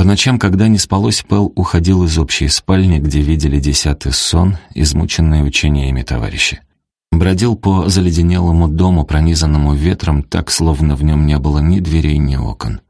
По ночам, когда не спалось, Пэл уходил из общей спальни, где видели десятый сон, измученные учениями товарищи. Бродил по заледенелому дому, пронизанному ветром, так, словно в нем не было ни дверей, ни окон.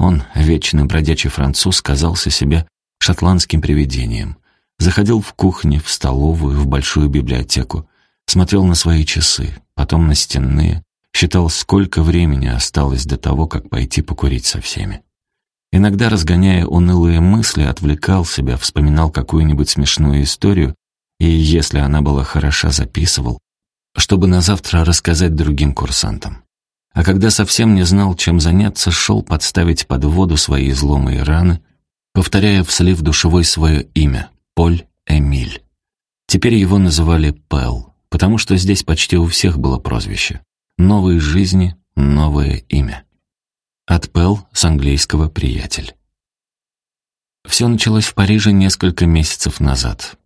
Он, вечный бродячий француз, казался себе шотландским привидением. Заходил в кухню, в столовую, в большую библиотеку, смотрел на свои часы, потом на стенные, считал, сколько времени осталось до того, как пойти покурить со всеми. Иногда, разгоняя унылые мысли, отвлекал себя, вспоминал какую-нибудь смешную историю и, если она была хороша, записывал, чтобы на завтра рассказать другим курсантам. А когда совсем не знал, чем заняться, шел подставить под воду свои изломы раны, повторяя в слив душевой свое имя — Поль Эмиль. Теперь его называли Пэл, потому что здесь почти у всех было прозвище. Новые жизни, новое имя. От Пэл с английского «приятель». Все началось в Париже несколько месяцев назад.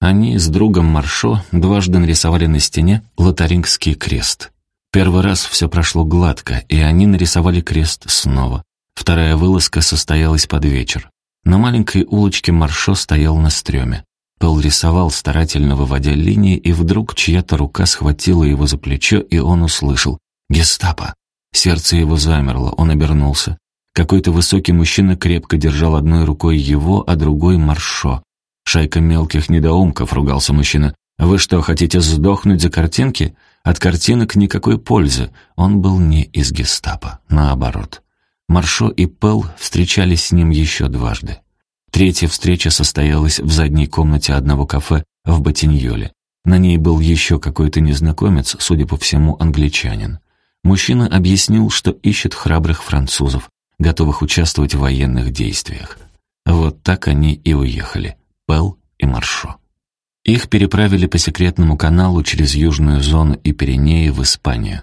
Они с другом Маршо дважды нарисовали на стене лотарингский крест. Первый раз все прошло гладко, и они нарисовали крест снова. Вторая вылазка состоялась под вечер. На маленькой улочке Маршо стоял на стреме. Пэл рисовал, старательно выводя линии, и вдруг чья-то рука схватила его за плечо, и он услышал «Гестапо!». Сердце его замерло, он обернулся. Какой-то высокий мужчина крепко держал одной рукой его, а другой — Маршо. «Шайка мелких недоумков», — ругался мужчина. «Вы что, хотите сдохнуть за картинки? От картинок никакой пользы». Он был не из гестапо, наоборот. Маршо и Пел встречались с ним еще дважды. Третья встреча состоялась в задней комнате одного кафе в Ботиньоле. На ней был еще какой-то незнакомец, судя по всему, англичанин. Мужчина объяснил, что ищет храбрых французов, готовых участвовать в военных действиях. Вот так они и уехали. Пел и Маршо. Их переправили по секретному каналу через Южную зону и Пиренеи в Испанию.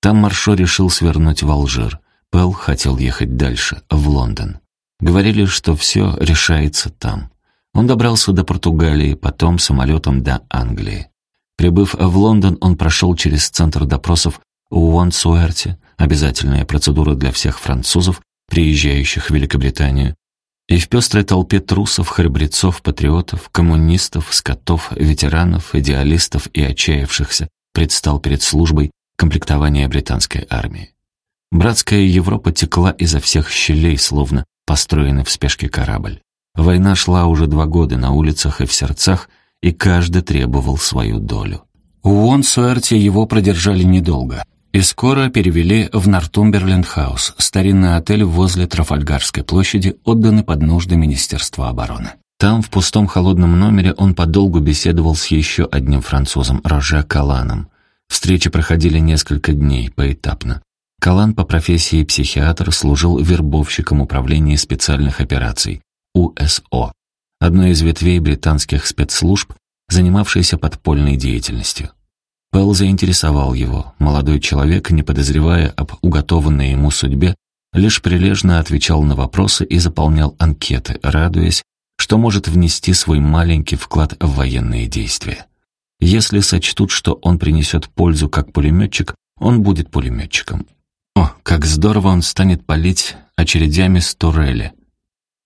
Там Маршо решил свернуть в Алжир. Пел хотел ехать дальше, в Лондон. Говорили, что все решается там. Он добрался до Португалии, потом самолетом до Англии. Прибыв в Лондон, он прошел через центр допросов Уонсуэрти, обязательная процедура для всех французов, приезжающих в Великобританию, и в пестрой толпе трусов, храбрецов, патриотов, коммунистов, скотов, ветеранов, идеалистов и отчаявшихся предстал перед службой комплектования британской армии. Братская Европа текла изо всех щелей, словно построенный в спешке корабль. Война шла уже два года на улицах и в сердцах, и каждый требовал свою долю. В Уондсуэрте его продержали недолго и скоро перевели в Нортумберленд-хаус, старинный отель возле Трафальгарской площади, отданный под нужды Министерства обороны. Там, в пустом холодном номере, он подолгу беседовал с еще одним французом, Роже Каланом. Встречи проходили несколько дней, поэтапно. Калан по профессии психиатр служил вербовщиком управления специальных операций, УСО, одной из ветвей британских спецслужб, занимавшейся подпольной деятельностью. Пэл заинтересовал его. Молодой человек, не подозревая об уготованной ему судьбе, лишь прилежно отвечал на вопросы и заполнял анкеты, радуясь, что может внести свой маленький вклад в военные действия. Если сочтут, что он принесет пользу как пулеметчик, он будет пулеметчиком. О, как здорово он станет палить очередями с турели.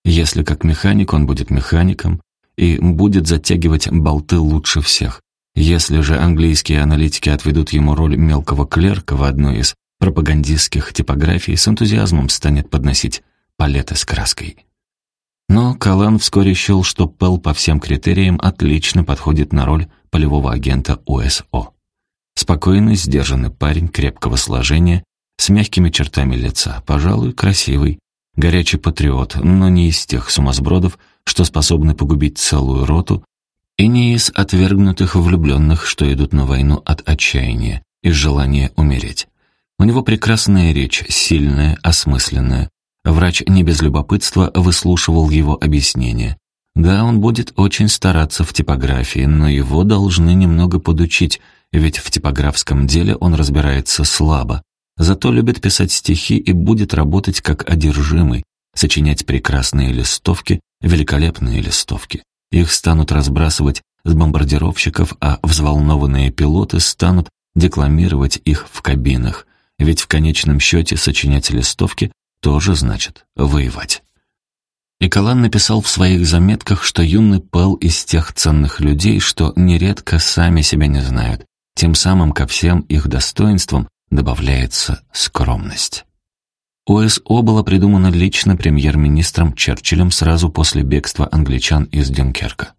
Если как механик, он будет механиком и будет затягивать болты лучше всех. Если же английские аналитики отведут ему роль мелкого клерка в одной из пропагандистских типографий, с энтузиазмом станет подносить палеты с краской. Но Калан вскоре счел, что Пел по всем критериям отлично подходит на роль полевого агента УСО. Спокойный, сдержанный парень крепкого сложения, с мягкими чертами лица, пожалуй, красивый, горячий патриот, но не из тех сумасбродов, что способны погубить целую роту и не из отвергнутых влюбленных, что идут на войну от отчаяния, из желания умереть. У него прекрасная речь, сильная, осмысленная. Врач не без любопытства выслушивал его объяснения. Да, он будет очень стараться в типографии, но его должны немного подучить, ведь в типографском деле он разбирается слабо. Зато любит писать стихи и будет работать как одержимый, сочинять прекрасные листовки, великолепные листовки. Их станут разбрасывать с бомбардировщиков, а взволнованные пилоты станут декламировать их в кабинах, ведь в конечном счете сочинять листовки тоже значит воевать. И Калан написал в своих заметках, что юный Пэл из тех ценных людей, что нередко сами себя не знают. Тем самым ко всем их достоинствам добавляется скромность. ОСО было придумано лично премьер-министром Черчиллем сразу после бегства англичан из Дюнкерка.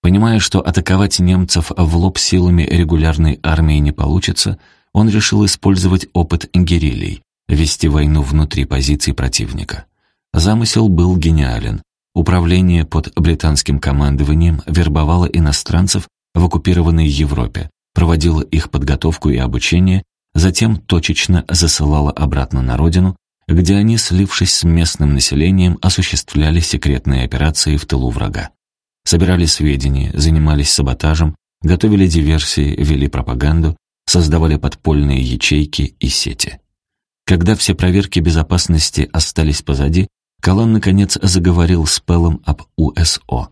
Понимая, что атаковать немцев в лоб силами регулярной армии не получится, он решил использовать опыт гериллей, вести войну внутри позиций противника. Замысел был гениален. Управление под британским командованием вербовало иностранцев в оккупированной Европе, проводило их подготовку и обучение затем точечно засылала обратно на родину, где они, слившись с местным населением, осуществляли секретные операции в тылу врага. Собирали сведения, занимались саботажем, готовили диверсии, вели пропаганду, создавали подпольные ячейки и сети. Когда все проверки безопасности остались позади, Калан наконец заговорил с Пеллом об УСО.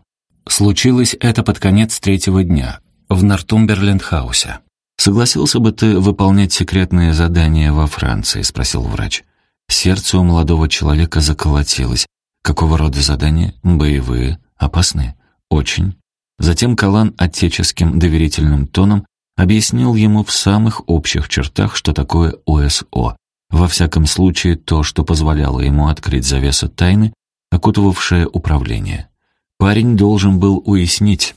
Случилось это под конец третьего дня в Нортумберленд-хаусе. «Согласился бы ты выполнять секретные задания во Франции?» — спросил врач. Сердце у молодого человека заколотилось. Какого рода задания? Боевые? Опасные? Очень. Затем Калан отеческим доверительным тоном объяснил ему в самых общих чертах, что такое ОСО. Во всяком случае, то, что позволяло ему открыть завесу тайны, окутывавшее управление. Парень должен был уяснить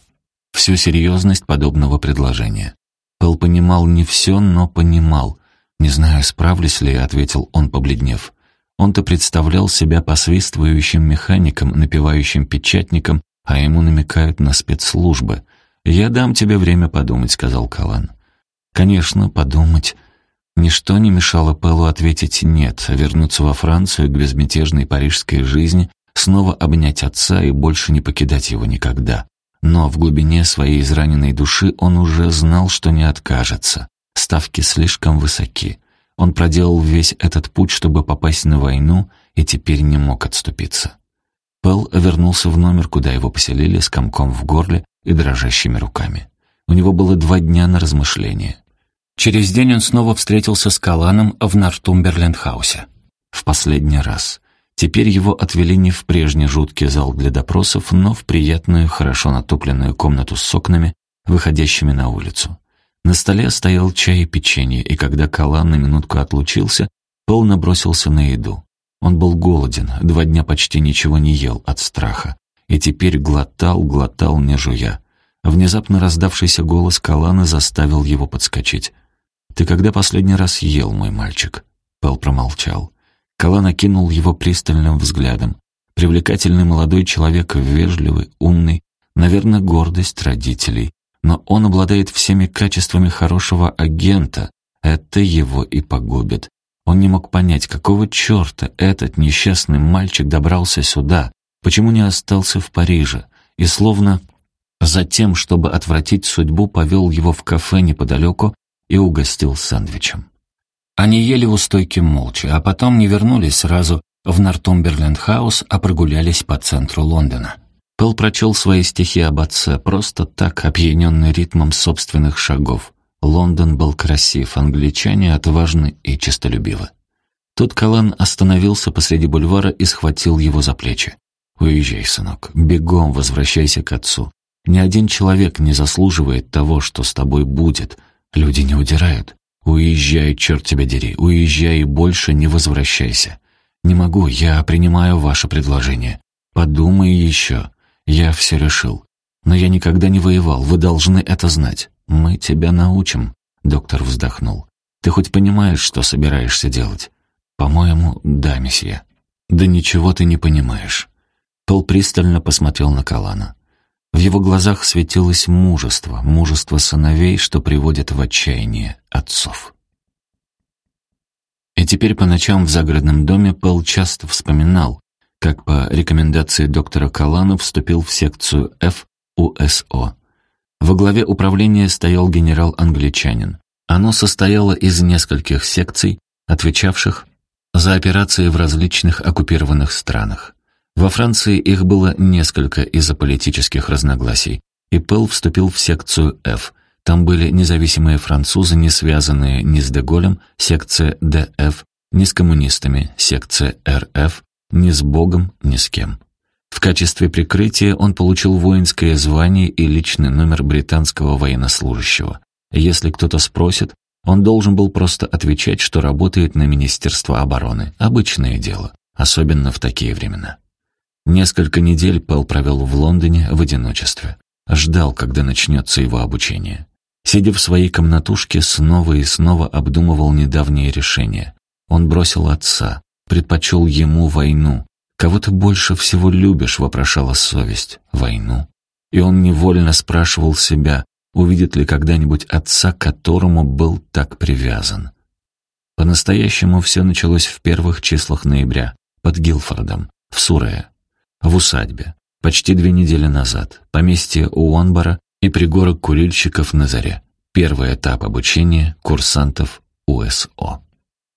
всю серьезность подобного предложения. Пэл понимал не все, но понимал. «Не знаю, справлюсь ли», — ответил он, побледнев. Он-то представлял себя посвистывающим механиком, напевающим печатником, а ему намекают на спецслужбы. «Я дам тебе время подумать», — сказал Калан. «Конечно, подумать». Ничто не мешало Пэлу ответить «нет», вернуться во Францию к безмятежной парижской жизни, снова обнять отца и больше не покидать его никогда. Но в глубине своей израненной души он уже знал, что не откажется. Ставки слишком высоки. Он проделал весь этот путь, чтобы попасть на войну, и теперь не мог отступиться. Пэл вернулся в номер, куда его поселили, с комком в горле и дрожащими руками. У него было два дня на размышление. Через день он снова встретился с Каланом в Нортумберленд-хаусе. В последний раз. Теперь его отвели не в прежний жуткий зал для допросов, но в приятную, хорошо натопленную комнату с окнами, выходящими на улицу. На столе стоял чай и печенье, и когда Калан на минутку отлучился, Пол набросился на еду. Он был голоден, два дня почти ничего не ел от страха, и теперь глотал, глотал, не жуя. Внезапно раздавшийся голос Калана заставил его подскочить. «Ты когда последний раз ел, мой мальчик?» Пэл промолчал. Калан окинул его пристальным взглядом. Привлекательный молодой человек, вежливый, умный, наверное, гордость родителей. Но он обладает всеми качествами хорошего агента. Это его и погубит. Он не мог понять, какого черта этот несчастный мальчик добрался сюда, почему не остался в Париже, и словно затем, чтобы отвратить судьбу, повел его в кафе неподалеку и угостил сэндвичем. Они ели у стойки молча, а потом не вернулись сразу в Нортумберленд-хаус, а прогулялись по центру Лондона. Пэл прочел свои стихи об отце, просто так, опьяненный ритмом собственных шагов. Лондон был красив, англичане отважны и честолюбивы. Тут Калан остановился посреди бульвара и схватил его за плечи. «Уезжай, сынок, бегом возвращайся к отцу. Ни один человек не заслуживает того, что с тобой будет. Люди не удирают. «Уезжай, черт тебя дери, уезжай и больше не возвращайся. Не могу, я принимаю ваше предложение. Подумай еще. Я все решил. Но я никогда не воевал, вы должны это знать. Мы тебя научим», — доктор вздохнул. «Ты хоть понимаешь, что собираешься делать?» «По-моему, да, месье». «Да ничего ты не понимаешь». Пол пристально посмотрел на Калана. В его глазах светилось мужество, мужество сыновей, что приводит в отчаяние отцов. И теперь по ночам в загородном доме Пэл часто вспоминал, как по рекомендации доктора Калана вступил в секцию F УСО. Во главе управления стоял генерал-англичанин. Оно состояло из нескольких секций, отвечавших за операции в различных оккупированных странах. Во Франции их было несколько из-за политических разногласий, и Пэл вступил в секцию F. Там были независимые французы, не связанные ни с Деголем, секция ДФ, ни с коммунистами, секция РФ, Ни с Богом, ни с кем. В качестве прикрытия он получил воинское звание и личный номер британского военнослужащего. Если кто-то спросит, он должен был просто отвечать, что работает на Министерство обороны. Обычное дело, особенно в такие времена. Несколько недель Пэл провел в Лондоне в одиночестве. Ждал, когда начнется его обучение. Сидя в своей комнатушке, снова и снова обдумывал недавнее решение. Он бросил отца, предпочел ему войну. «Кого ты больше всего любишь?» — вопрошала совесть. «Войну». И он невольно спрашивал себя, увидит ли когда-нибудь отца, к которому был так привязан. По-настоящему все началось в первых числах ноября, под Гилфордом, в Сурее, в усадьбе, почти две недели назад, поместье Уонбара и пригорок курильщиков на заре. Первый этап обучения курсантов УСО.